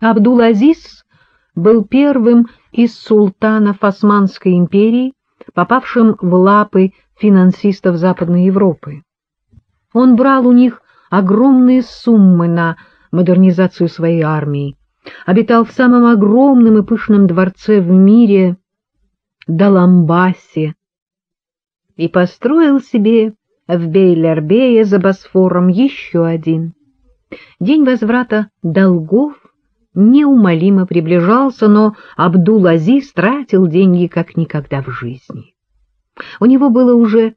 Абдул-Азиз был первым из султанов Османской империи, попавшим в лапы финансистов Западной Европы. Он брал у них огромные суммы на модернизацию своей армии, обитал в самом огромном и пышном дворце в мире Даламбасе и построил себе в Бейлербее за Босфором еще один. День возврата долгов неумолимо приближался, но Абдул-Азиз тратил деньги как никогда в жизни. У него было уже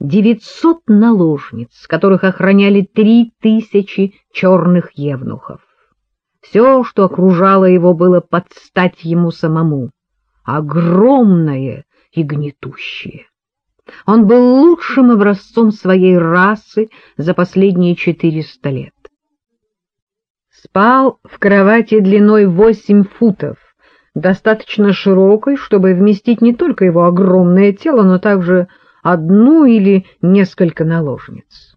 девятьсот наложниц, которых охраняли три тысячи черных евнухов. Все, что окружало его, было под стать ему самому, огромное и гнетущее. Он был лучшим образцом своей расы за последние четыреста лет. Спал в кровати длиной восемь футов, достаточно широкой, чтобы вместить не только его огромное тело, но также одну или несколько наложниц.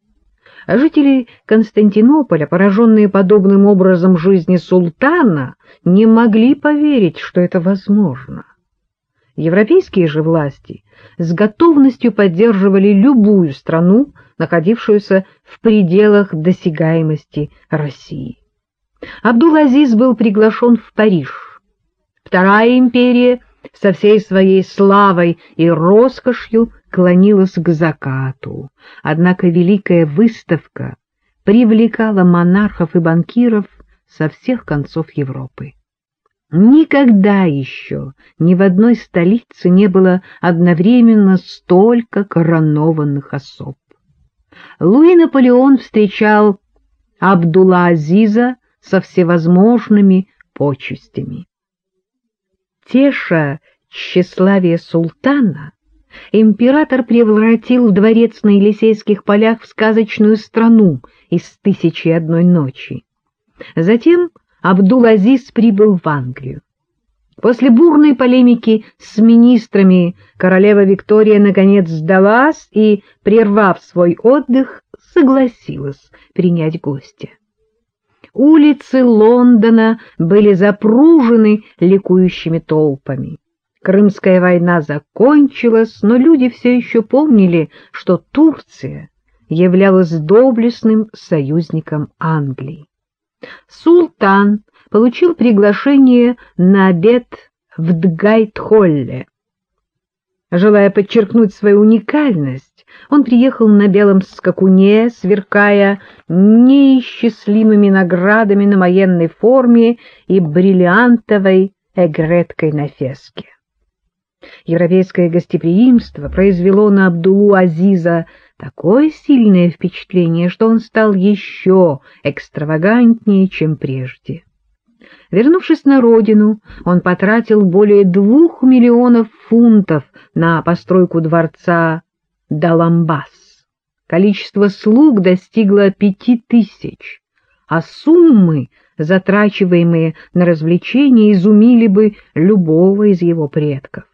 Жители Константинополя, пораженные подобным образом жизни султана, не могли поверить, что это возможно. Европейские же власти с готовностью поддерживали любую страну, находившуюся в пределах досягаемости России. Абдул-Азиз был приглашен в Париж. Вторая империя со всей своей славой и роскошью клонилась к закату, однако великая выставка привлекала монархов и банкиров со всех концов Европы. Никогда еще ни в одной столице не было одновременно столько коронованных особ. Луи Наполеон встречал Абдулла-Азиза со всевозможными почестями. Теша тщеславие султана, император превратил дворец на Елисейских полях в сказочную страну из «Тысячи одной ночи». Затем Абдул-Азиз прибыл в Англию. После бурной полемики с министрами королева Виктория наконец сдалась и, прервав свой отдых, согласилась принять гостя. Улицы Лондона были запружены ликующими толпами. Крымская война закончилась, но люди все еще помнили, что Турция являлась доблестным союзником Англии. Султан получил приглашение на обед в Дгайт-Холле. Желая подчеркнуть свою уникальность, он приехал на белом скакуне, сверкая неисчислимыми наградами на военной форме и бриллиантовой эгреткой на феске. Европейское гостеприимство произвело на Абдулу Азиза такое сильное впечатление, что он стал еще экстравагантнее, чем прежде. Вернувшись на родину, он потратил более двух миллионов фунтов на постройку дворца Даламбас. Количество слуг достигло пяти тысяч, а суммы, затрачиваемые на развлечения, изумили бы любого из его предков.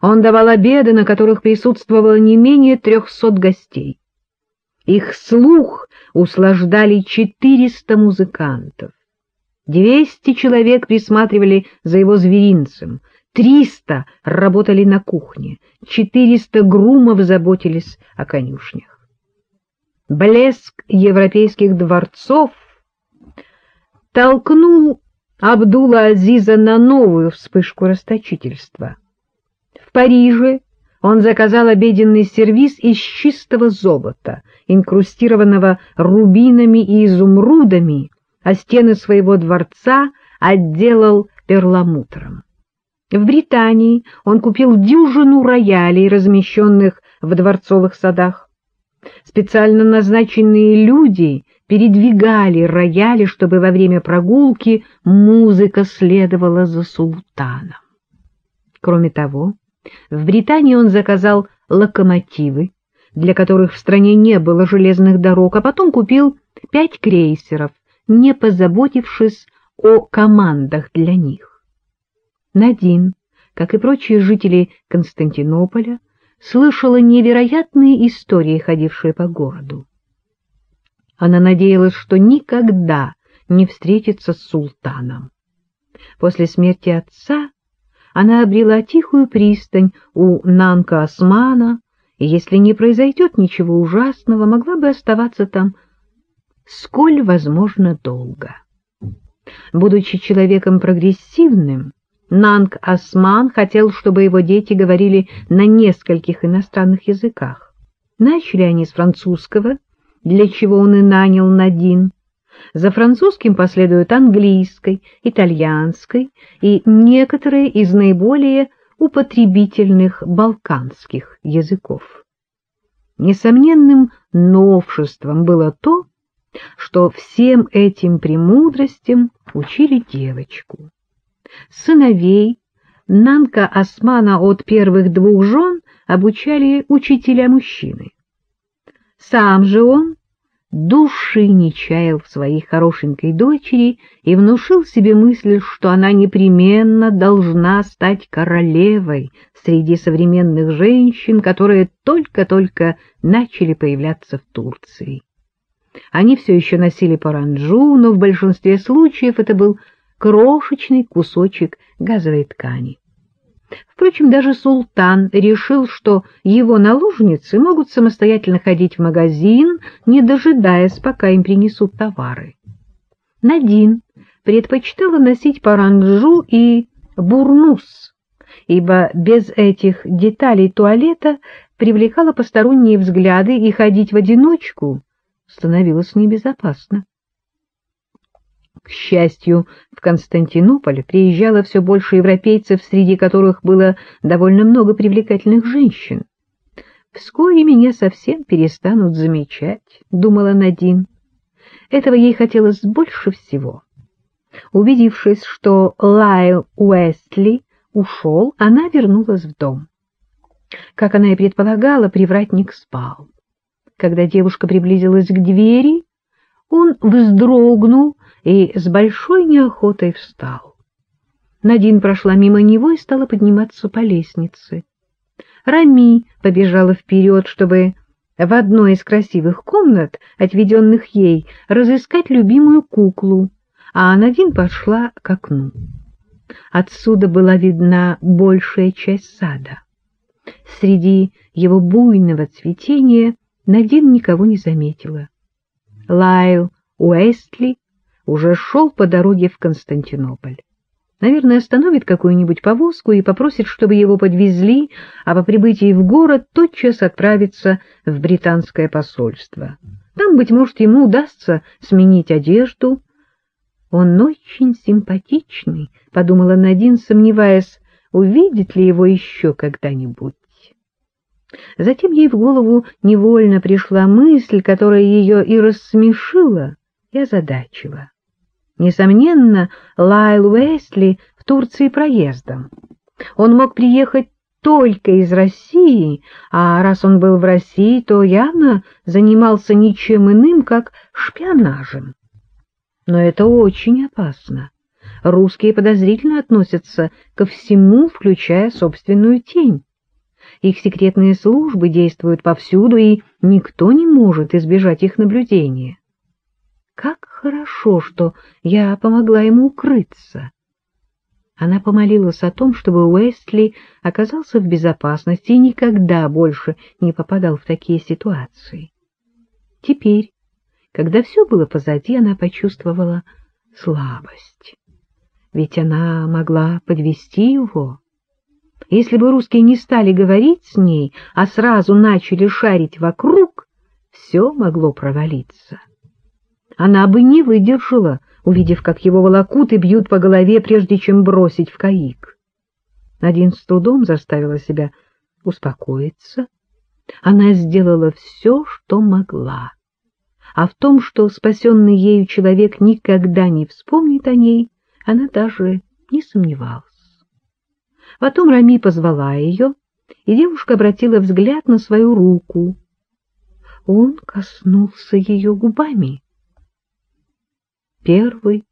Он давал обеды, на которых присутствовало не менее трехсот гостей. Их слух услаждали четыреста музыкантов. Двести человек присматривали за его зверинцем, триста работали на кухне, четыреста грумов заботились о конюшнях. Блеск европейских дворцов толкнул Абдула Азиза на новую вспышку расточительства — в Париже он заказал обеденный сервиз из чистого золота, инкрустированного рубинами и изумрудами, а стены своего дворца отделал перламутром. В Британии он купил дюжину роялей, размещенных в дворцовых садах. Специально назначенные люди передвигали рояли, чтобы во время прогулки музыка следовала за султаном. Кроме того, в Британии он заказал локомотивы, для которых в стране не было железных дорог, а потом купил пять крейсеров, не позаботившись о командах для них. Надин, как и прочие жители Константинополя, слышала невероятные истории, ходившие по городу. Она надеялась, что никогда не встретиться с султаном. После смерти отца она обрела тихую пристань у Нанка Османа, и если не произойдет ничего ужасного, могла бы оставаться там сколь возможно долго. Будучи человеком прогрессивным, Нанг Осман хотел, чтобы его дети говорили на нескольких иностранных языках. Начали они с французского, для чего он и нанял Надин. За французским последуют английской, итальянской и некоторые из наиболее употребительных балканских языков. Несомненным новшеством было то, что всем этим премудростям учили девочку. Сыновей Нанка Османа от первых двух жен обучали учителя-мужчины. Сам же он души не чаял в своей хорошенькой дочери и внушил себе мысль, что она непременно должна стать королевой среди современных женщин, которые только-только начали появляться в Турции. Они все еще носили паранджу, но в большинстве случаев это был крошечный кусочек газовой ткани. Впрочем, даже султан решил, что его наложницы могут самостоятельно ходить в магазин, не дожидаясь, пока им принесут товары. Надин предпочитала носить паранджу и бурнус, ибо без этих деталей туалета привлекала посторонние взгляды и ходить в одиночку становилось небезопасно. Счастью, в Константинополь приезжало все больше европейцев, среди которых было довольно много привлекательных женщин. «Вскоре меня совсем перестанут замечать», — думала Надин. Этого ей хотелось больше всего. Убедившись, что Лайл Уэстли ушел, она вернулась в дом. Как она и предполагала, привратник спал. Когда девушка приблизилась к двери, он вздрогнул и с большой неохотой встал. Надин прошла мимо него и стала подниматься по лестнице. Рами побежала вперед, чтобы в одной из красивых комнат, отведенных ей, разыскать любимую куклу, а Надин пошла к окну. Отсюда была видна большая часть сада. Среди его буйного цветения Надин никого не заметила. Лайл Уэстли уже шел по дороге в Константинополь. Наверное, остановит какую-нибудь повозку и попросит, чтобы его подвезли, а по прибытии в город тотчас отправиться в британское посольство. Там, быть может, ему удастся сменить одежду. «Он очень симпатичный», — подумала Надин, сомневаясь, увидит ли его еще когда-нибудь. Затем ей в голову невольно пришла мысль, которая ее и рассмешила, и озадачила. Несомненно, Лайл Уэсли в Турции проездом. Он мог приехать только из России, а раз он был в России, то явно занимался ничем иным, как шпионажем. Но это очень опасно. Русские подозрительно относятся ко всему, включая собственную тень. Их секретные службы действуют повсюду, и никто не может избежать их наблюдения. Как хорошо, что я помогла ему укрыться. Она помолилась о том, чтобы Уэстли оказался в безопасности и никогда больше не попадал в такие ситуации. Теперь, когда все было позади, она почувствовала слабость. Ведь она могла подвести его. Если бы русские не стали говорить с ней, а сразу начали шарить вокруг, все могло провалиться. Она бы не выдержала, увидев, как его волокут и бьют по голове, прежде чем бросить в каик. Надин с трудом заставила себя успокоиться. Она сделала все, что могла. А в том, что спасенный ею человек никогда не вспомнит о ней, она даже не сомневалась. Потом Рами позвала ее, и девушка обратила взгляд на свою руку. Он коснулся ее губами. Первый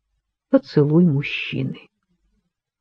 поцелуй мужчины.